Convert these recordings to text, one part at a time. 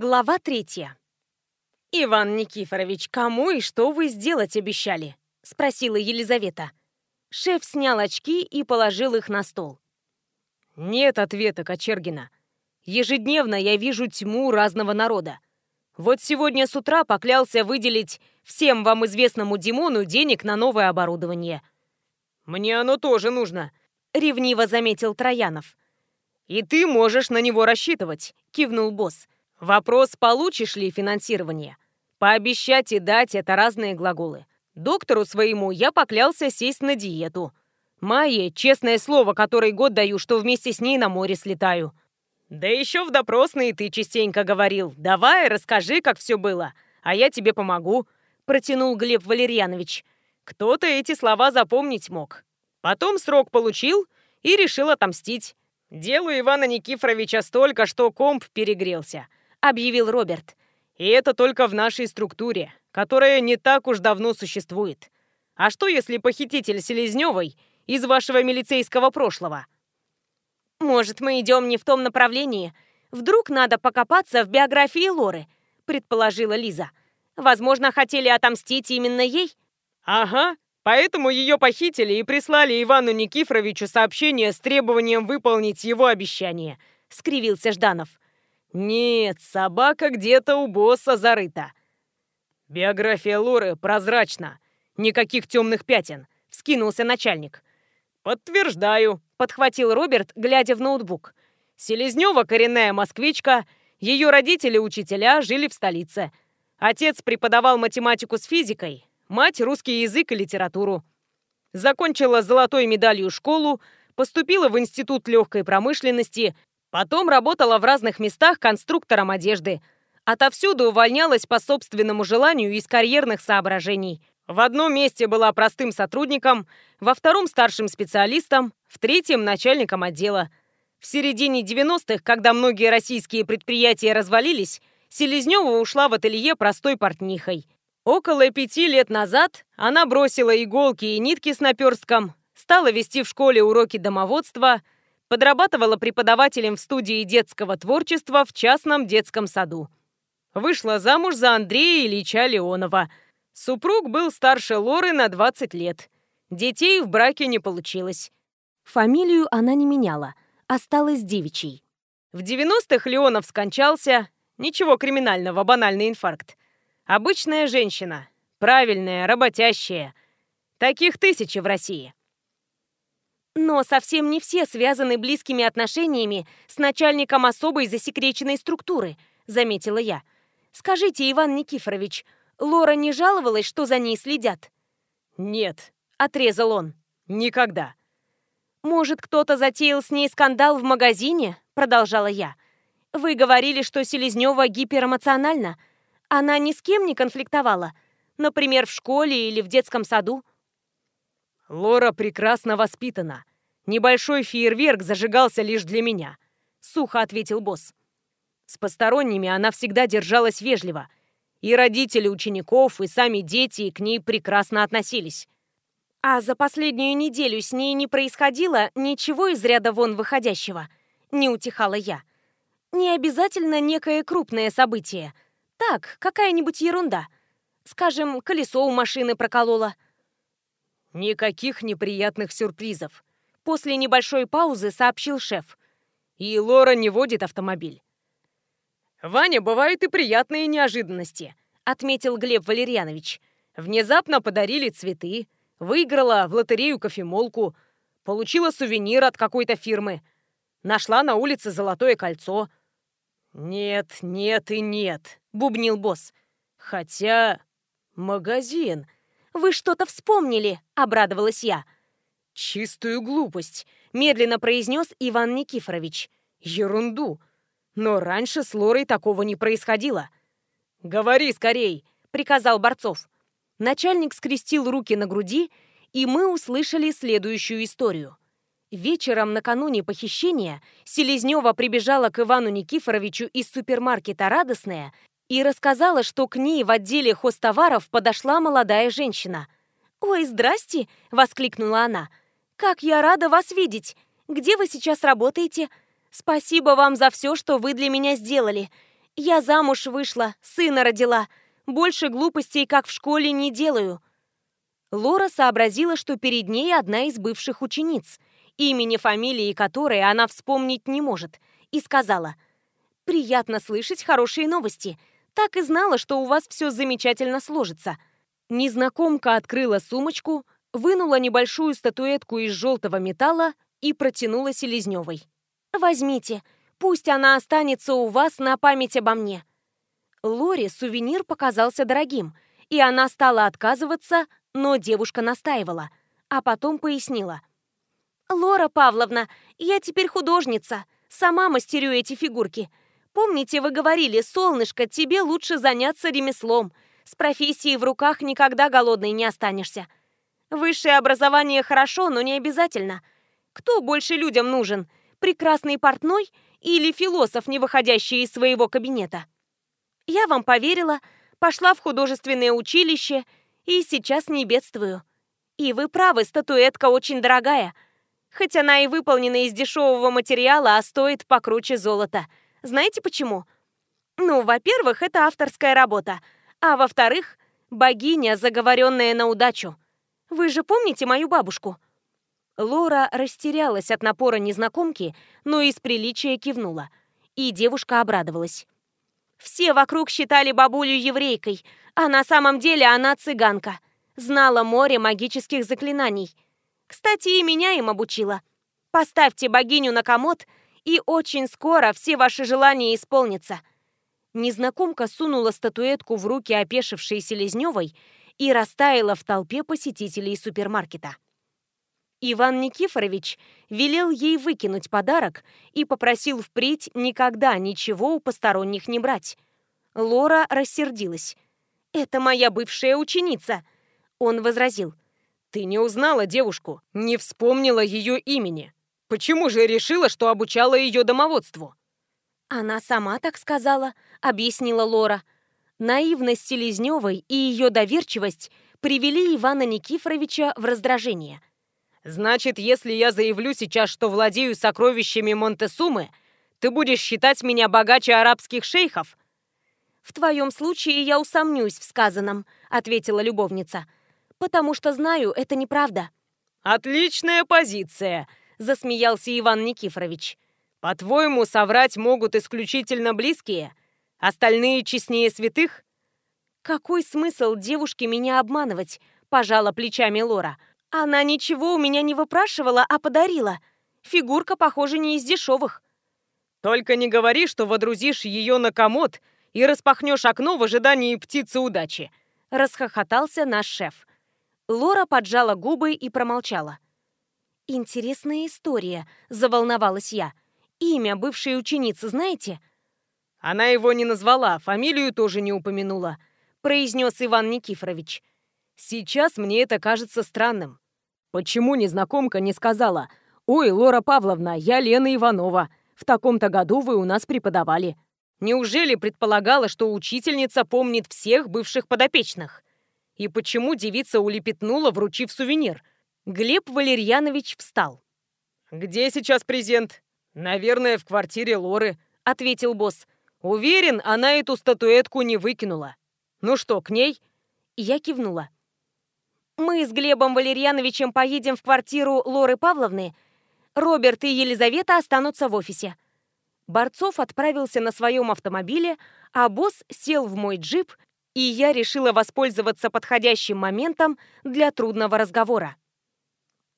Глава третья. «Иван Никифорович, кому и что вы сделать обещали?» — спросила Елизавета. Шеф снял очки и положил их на стол. «Нет ответа, Кочергина. Ежедневно я вижу тьму разного народа. Вот сегодня с утра поклялся выделить всем вам известному Димону денег на новое оборудование». «Мне оно тоже нужно», — ревниво заметил Троянов. «И ты можешь на него рассчитывать», — кивнул босс. Вопрос, получишь ли финансирование. Пообещать и дать – это разные глаголы. Доктору своему я поклялся сесть на диету. Майе, честное слово, который год даю, что вместе с ней на море слетаю. Да еще в допросные ты частенько говорил. Давай, расскажи, как все было, а я тебе помогу, протянул Глеб Валерьянович. Кто-то эти слова запомнить мог. Потом срок получил и решил отомстить. Делу Ивана Никифоровича столько, что комп перегрелся. — объявил Роберт. «И это только в нашей структуре, которая не так уж давно существует. А что, если похититель Селезневой из вашего милицейского прошлого?» «Может, мы идем не в том направлении? Вдруг надо покопаться в биографии Лоры?» — предположила Лиза. «Возможно, хотели отомстить именно ей?» «Ага, поэтому ее похитили и прислали Ивану Никифоровичу сообщение с требованием выполнить его обещание», — скривился Жданов. Нет, собака где-то у босса зарыта. Биография Лоры прозрачна. Никаких темных пятен, вскинулся начальник. Подтверждаю, подхватил Роберт, глядя в ноутбук. Селезнева коренная москвичка, ее родители учителя жили в столице. Отец преподавал математику с физикой, мать русский язык и литературу. Закончила золотой медалью школу, поступила в Институт легкой промышленности, Потом работала в разных местах конструктором одежды. Отовсюду увольнялась по собственному желанию из карьерных соображений. В одном месте была простым сотрудником, во втором старшим специалистом, в третьем начальником отдела. В середине 90-х, когда многие российские предприятия развалились, Селезнева ушла в ателье простой портнихой. Около пяти лет назад она бросила иголки и нитки с наперстком, стала вести в школе уроки домоводства – Подрабатывала преподавателем в студии детского творчества в частном детском саду. Вышла замуж за Андрея Ильича Леонова. Супруг был старше Лоры на 20 лет. Детей в браке не получилось. Фамилию она не меняла, осталась девичьей. В 90-х Леонов скончался. Ничего криминального, банальный инфаркт. Обычная женщина. Правильная, работящая. Таких тысячи в России. Но совсем не все связаны близкими отношениями с начальником особой засекреченной структуры, заметила я. Скажите, Иван Никифорович, Лора не жаловалась, что за ней следят? Нет, отрезал он. Никогда. Может, кто-то затеял с ней скандал в магазине? Продолжала я. Вы говорили, что Селезнева гиперэмоциональна. Она ни с кем не конфликтовала. Например, в школе или в детском саду. Лора прекрасно воспитана. Небольшой фейерверк зажигался лишь для меня», — сухо ответил босс. С посторонними она всегда держалась вежливо. И родители учеников, и сами дети к ней прекрасно относились. А за последнюю неделю с ней не происходило ничего из ряда вон выходящего. Не утихала я. Не обязательно некое крупное событие. Так, какая-нибудь ерунда. Скажем, колесо у машины прокололо. Никаких неприятных сюрпризов. После небольшой паузы сообщил шеф. И Лора не водит автомобиль. «Ваня, бывают и приятные неожиданности», — отметил Глеб Валерьянович. «Внезапно подарили цветы, выиграла в лотерею кофемолку, получила сувенир от какой-то фирмы, нашла на улице золотое кольцо». «Нет, нет и нет», — бубнил босс. «Хотя... магазин...» «Вы что-то вспомнили», — обрадовалась я. «Чистую глупость», — медленно произнес Иван Никифорович. «Ерунду. Но раньше с Лорой такого не происходило». «Говори скорей», — приказал Борцов. Начальник скрестил руки на груди, и мы услышали следующую историю. Вечером накануне похищения Селезнева прибежала к Ивану Никифоровичу из супермаркета «Радостная» и рассказала, что к ней в отделе хозтоваров подошла молодая женщина. «Ой, здрасте!» — воскликнула она. «Как я рада вас видеть! Где вы сейчас работаете? Спасибо вам за все, что вы для меня сделали. Я замуж вышла, сына родила. Больше глупостей, как в школе, не делаю. Лора сообразила, что перед ней одна из бывших учениц, имени фамилии которой она вспомнить не может, и сказала, «Приятно слышать хорошие новости. Так и знала, что у вас все замечательно сложится». Незнакомка открыла сумочку, вынула небольшую статуэтку из желтого металла и протянула Селезневой. «Возьмите, пусть она останется у вас на память обо мне». Лоре сувенир показался дорогим, и она стала отказываться, но девушка настаивала, а потом пояснила. «Лора Павловна, я теперь художница, сама мастерю эти фигурки. Помните, вы говорили, солнышко, тебе лучше заняться ремеслом. С профессией в руках никогда голодной не останешься. Высшее образование хорошо, но не обязательно. Кто больше людям нужен? Прекрасный портной или философ, не выходящий из своего кабинета?» Я вам поверила, пошла в художественное училище и сейчас не бедствую. И вы правы, статуэтка очень дорогая. Хоть она и выполнена из дешевого материала, а стоит покруче золота. Знаете почему? Ну, во-первых, это авторская работа. А во-вторых, богиня, заговоренная на удачу. Вы же помните мою бабушку?» Лора растерялась от напора незнакомки, но из приличия кивнула. И девушка обрадовалась. Все вокруг считали бабулю еврейкой, а на самом деле она цыганка. Знала море магических заклинаний. Кстати, и меня им обучила. Поставьте богиню на комод, и очень скоро все ваши желания исполнятся. Незнакомка сунула статуэтку в руки опешившей Селезневой и растаяла в толпе посетителей супермаркета. Иван Никифорович велел ей выкинуть подарок и попросил впредь никогда ничего у посторонних не брать. Лора рассердилась. «Это моя бывшая ученица!» Он возразил. «Ты не узнала девушку, не вспомнила ее имени. Почему же решила, что обучала ее домоводству?» «Она сама так сказала», — объяснила Лора. Наивность Селезневой и ее доверчивость привели Ивана Никифоровича в раздражение — Значит, если я заявлю сейчас, что владею сокровищами Монтесумы, ты будешь считать меня богаче арабских шейхов? В твоем случае я усомнюсь в сказанном, ответила любовница. Потому что знаю, это неправда. Отличная позиция, засмеялся Иван Никифорович. По-твоему, соврать могут исключительно близкие? Остальные честнее святых? Какой смысл девушке меня обманывать? Пожала плечами Лора. Она ничего у меня не выпрашивала, а подарила. Фигурка, похоже, не из дешевых. Только не говори, что водрузишь ее на комод и распахнешь окно в ожидании птицы удачи. Расхохотался наш шеф. Лора поджала губы и промолчала. «Интересная история», — заволновалась я. «Имя бывшей ученицы знаете?» «Она его не назвала, фамилию тоже не упомянула», — произнес Иван Никифорович. Сейчас мне это кажется странным. Почему незнакомка не сказала «Ой, Лора Павловна, я Лена Иванова. В таком-то году вы у нас преподавали». Неужели предполагала, что учительница помнит всех бывших подопечных? И почему девица улепетнула, вручив сувенир? Глеб Валерьянович встал. «Где сейчас презент?» «Наверное, в квартире Лоры», — ответил босс. «Уверен, она эту статуэтку не выкинула. Ну что, к ней?» Я кивнула. Мы с Глебом Валерьяновичем поедем в квартиру Лоры Павловны. Роберт и Елизавета останутся в офисе. Борцов отправился на своем автомобиле, а босс сел в мой джип, и я решила воспользоваться подходящим моментом для трудного разговора.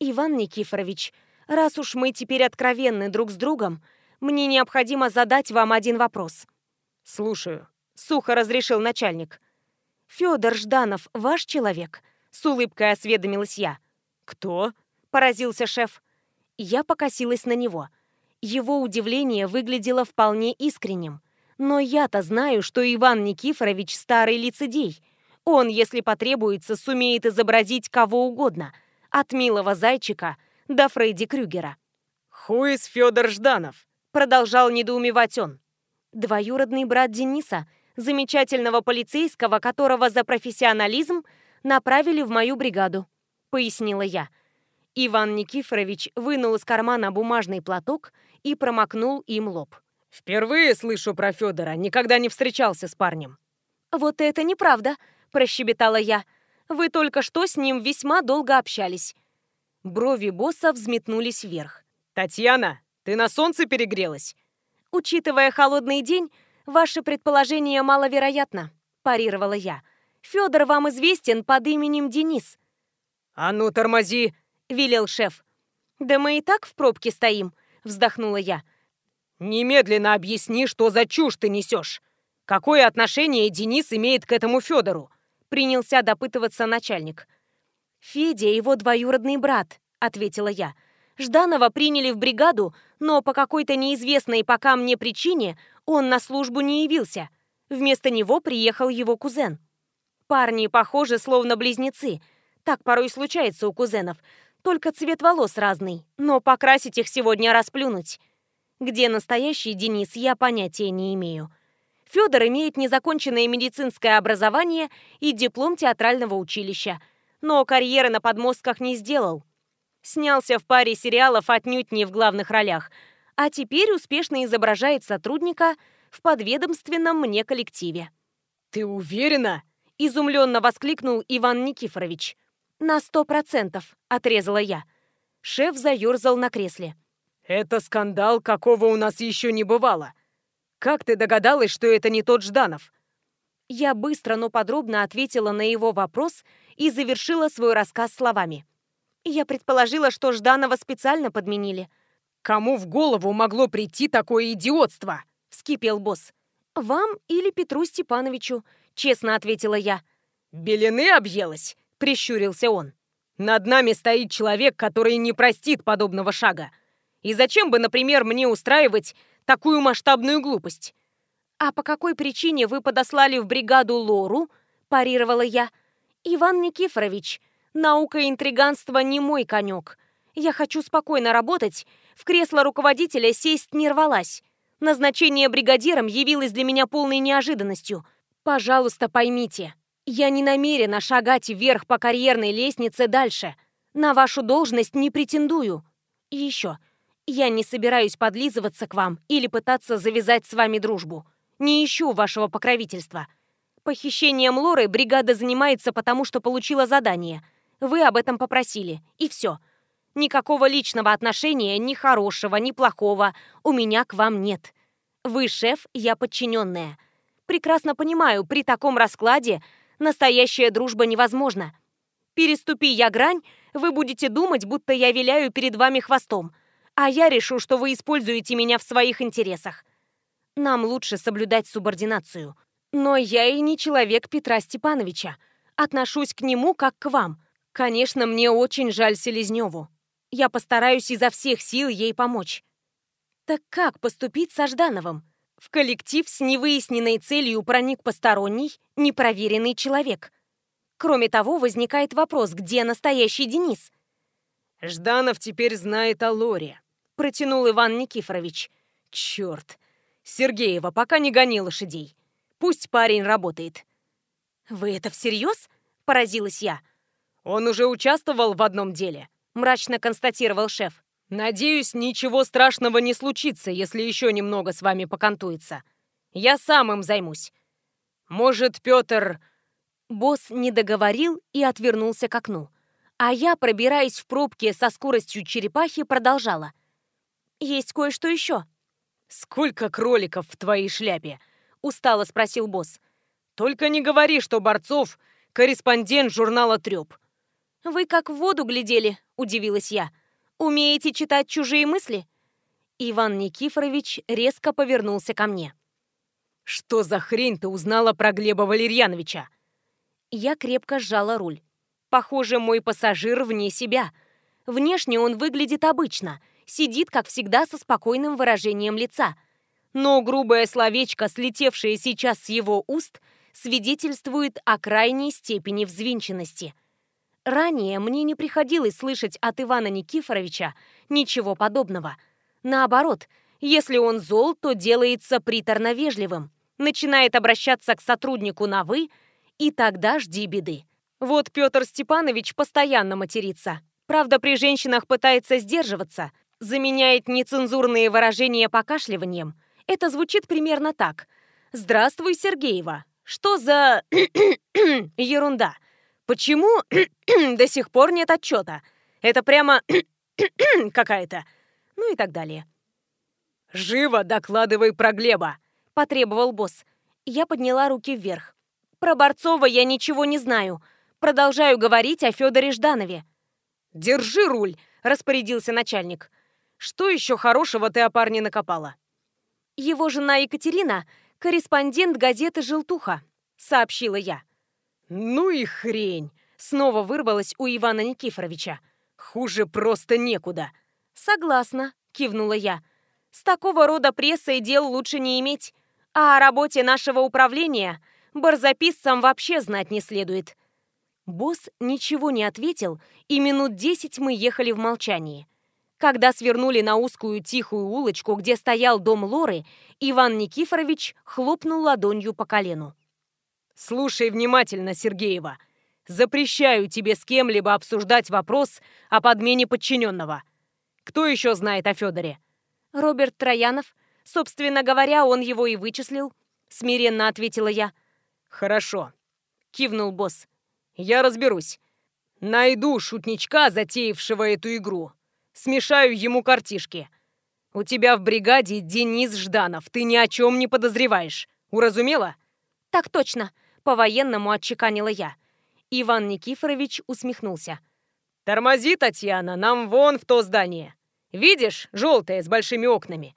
«Иван Никифорович, раз уж мы теперь откровенны друг с другом, мне необходимо задать вам один вопрос». «Слушаю», — сухо разрешил начальник. «Федор Жданов ваш человек?» С улыбкой осведомилась я. «Кто?» – поразился шеф. Я покосилась на него. Его удивление выглядело вполне искренним. Но я-то знаю, что Иван Никифорович старый лицедей. Он, если потребуется, сумеет изобразить кого угодно. От милого зайчика до Фредди Крюгера. «Хуис Федор Жданов», — продолжал недоумевать он. Двоюродный брат Дениса, замечательного полицейского, которого за профессионализм направили в мою бригаду», — пояснила я. Иван Никифорович вынул из кармана бумажный платок и промокнул им лоб. Впервые слышу про Федора, никогда не встречался с парнем. Вот это неправда, прощебетала я. Вы только что с ним весьма долго общались. Брови босса взметнулись вверх. Татьяна, ты на солнце перегрелась? Учитывая холодный день, ваше предположение маловероятно, парировала я. Федор вам известен под именем Денис. А ну тормози, велел шеф. Да мы и так в пробке стоим, вздохнула я. Немедленно объясни, что за чушь ты несешь. Какое отношение Денис имеет к этому Федору? Принялся допытываться начальник. Федя его двоюродный брат, ответила я. Жданова приняли в бригаду, но по какой-то неизвестной пока мне причине он на службу не явился. Вместо него приехал его кузен. Парни похожи, словно близнецы. Так порой случается у кузенов. Только цвет волос разный, но покрасить их сегодня расплюнуть. Где настоящий Денис, я понятия не имею. Федор имеет незаконченное медицинское образование и диплом театрального училища, но карьеры на подмостках не сделал. Снялся в паре сериалов отнюдь не в главных ролях, а теперь успешно изображает сотрудника в подведомственном мне коллективе. «Ты уверена?» – изумленно воскликнул Иван Никифорович. «На сто процентов», – отрезала я. Шеф заерзал на кресле. Это скандал, какого у нас еще не бывало. Как ты догадалась, что это не тот Жданов? Я быстро, но подробно ответила на его вопрос и завершила свой рассказ словами. Я предположила, что Жданова специально подменили. Кому в голову могло прийти такое идиотство? Вскипел босс. Вам или Петру Степановичу, честно ответила я. Белины объелась, прищурился он. Над нами стоит человек, который не простит подобного шага. И зачем бы, например, мне устраивать такую масштабную глупость? А по какой причине вы подослали в бригаду Лору? парировала я. Иван Никифорович, наука и интриганство не мой конек. Я хочу спокойно работать, в кресло руководителя сесть не рвалась. Назначение бригадиром явилось для меня полной неожиданностью. Пожалуйста, поймите, я не намерена шагать вверх по карьерной лестнице дальше. На вашу должность не претендую. И еще, я не собираюсь подлизываться к вам или пытаться завязать с вами дружбу. Не ищу вашего покровительства. Похищением Лоры бригада занимается потому, что получила задание. Вы об этом попросили, и все. Никакого личного отношения, ни хорошего, ни плохого, у меня к вам нет. Вы шеф, я подчиненная. Прекрасно понимаю, при таком раскладе настоящая дружба невозможна. Переступи я грань, вы будете думать, будто я виляю перед вами хвостом а я решу, что вы используете меня в своих интересах. Нам лучше соблюдать субординацию. Но я и не человек Петра Степановича. Отношусь к нему как к вам. Конечно, мне очень жаль Селезневу. Я постараюсь изо всех сил ей помочь. Так как поступить со Ждановым? В коллектив с невыясненной целью проник посторонний, непроверенный человек. Кроме того, возникает вопрос, где настоящий Денис? Жданов теперь знает о Лоре протянул Иван Никифорович. Черт! Сергеева, пока не гони лошадей. Пусть парень работает. Вы это всерьез? Поразилась я. Он уже участвовал в одном деле, мрачно констатировал шеф. Надеюсь, ничего страшного не случится, если еще немного с вами покантуется. Я сам им займусь. Может, Петр... Босс не договорил и отвернулся к окну. А я, пробираясь в пробке со скоростью черепахи, продолжала. Есть кое-что еще. «Сколько кроликов в твоей шляпе?» — устало спросил босс. «Только не говори, что Борцов — корреспондент журнала «Трёп». «Вы как в воду глядели», — удивилась я. «Умеете читать чужие мысли?» Иван Никифорович резко повернулся ко мне. «Что за хрень ты узнала про Глеба Валерьяновича?» Я крепко сжала руль. Похоже, мой пассажир вне себя. Внешне он выглядит обычно — сидит, как всегда, со спокойным выражением лица. Но грубое словечко, слетевшее сейчас с его уст, свидетельствует о крайней степени взвинченности. Ранее мне не приходилось слышать от Ивана Никифоровича ничего подобного. Наоборот, если он зол, то делается приторно-вежливым, начинает обращаться к сотруднику на «вы», и тогда жди беды. Вот Петр Степанович постоянно матерится. Правда, при женщинах пытается сдерживаться – заменяет нецензурные выражения покашливанием Это звучит примерно так. «Здравствуй, Сергеева. Что за... ерунда? Почему до сих пор нет отчета? Это прямо какая-то...» Ну и так далее. «Живо докладывай про Глеба!» — потребовал босс. Я подняла руки вверх. «Про Борцова я ничего не знаю. Продолжаю говорить о Федоре Жданове». «Держи руль!» — распорядился начальник. «Что еще хорошего ты о парне накопала?» «Его жена Екатерина — корреспондент газеты «Желтуха», — сообщила я. «Ну и хрень!» — снова вырвалась у Ивана Никифоровича. «Хуже просто некуда». «Согласна», — кивнула я. «С такого рода прессой дел лучше не иметь. А о работе нашего управления барзаписцам вообще знать не следует». Босс ничего не ответил, и минут десять мы ехали в молчании. Когда свернули на узкую тихую улочку, где стоял дом Лоры, Иван Никифорович хлопнул ладонью по колену. «Слушай внимательно, Сергеева. Запрещаю тебе с кем-либо обсуждать вопрос о подмене подчиненного. Кто еще знает о Федоре?» «Роберт Троянов. Собственно говоря, он его и вычислил», — смиренно ответила я. «Хорошо», — кивнул босс. Я разберусь. Найду шутничка, затеявшего эту игру. Смешаю ему картишки. У тебя в бригаде Денис Жданов. Ты ни о чем не подозреваешь. Уразумела? Так точно. По-военному отчеканила я. Иван Никифорович усмехнулся. «Тормози, Татьяна, нам вон в то здание. Видишь, желтое с большими окнами.